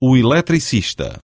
o eletricista.